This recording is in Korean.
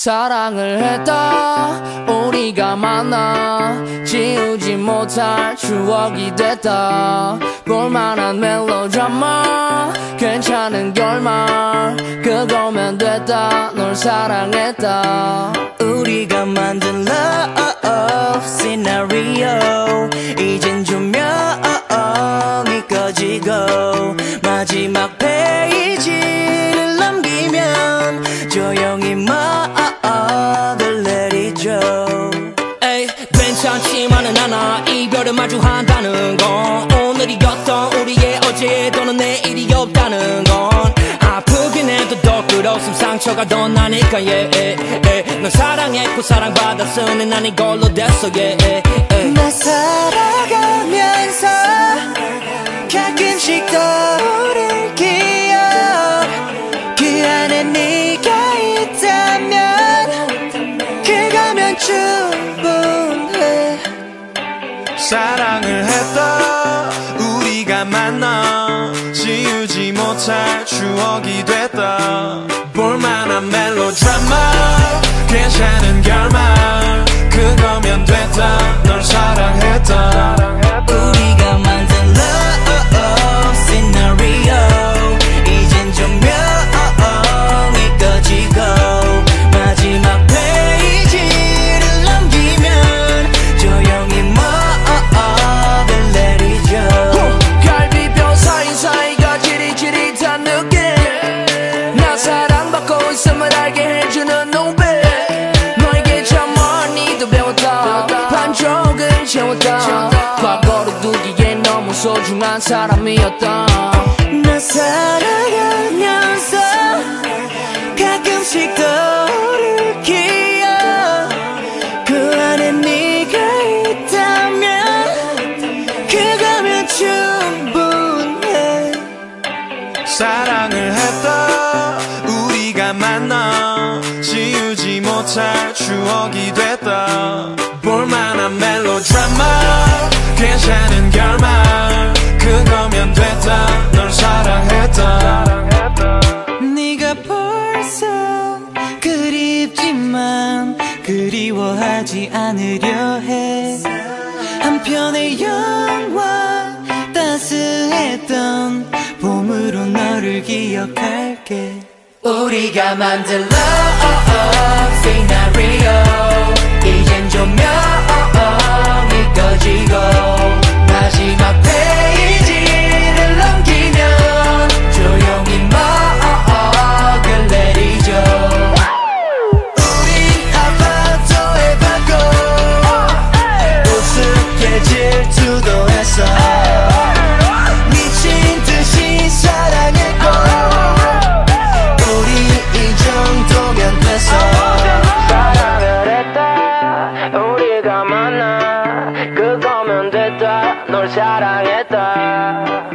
사랑을 했다. 우리가 만나 지우지 못할 추억이 됐다. 볼만한 멜로드라마 괜찮은 결말 그거면 됐다. 널 사랑했다. 우리가 만든 love scenario. 이젠 조명이 꺼지고 마지막 이별을 마주한다는 건 오늘이었던 우리의 어제 또는 내일이 없다는 건 아프긴 해도 더 끌었음 상처가 더 나니까 yeah, yeah, yeah. 널 사랑했고 사랑받았으니 난 이걸로 됐어 yeah, yeah, yeah. 나 살아가면서 가끔씩 떠 사랑을 했다. 우리가 만나 지우지 못할 추억이 됐다. 볼만한 멜로드라마 괜찮은 결말 소중한 사람이었다 나 살아가면서 가끔씩 떠오를 기억. 그 안에 네가 있다면 그거면 충분해. 사랑을 했다. 우리가 만나 지우지 못할 추억이 됐다. 볼만한 멜로드라마 괜찮은 결 그리워하지 않으려 해. 한편의 영화 따스했던 봄으로 너를 기억할게. 우리가 만든 love scenario 우리가 만나 그거면 됐다. 널 사랑했다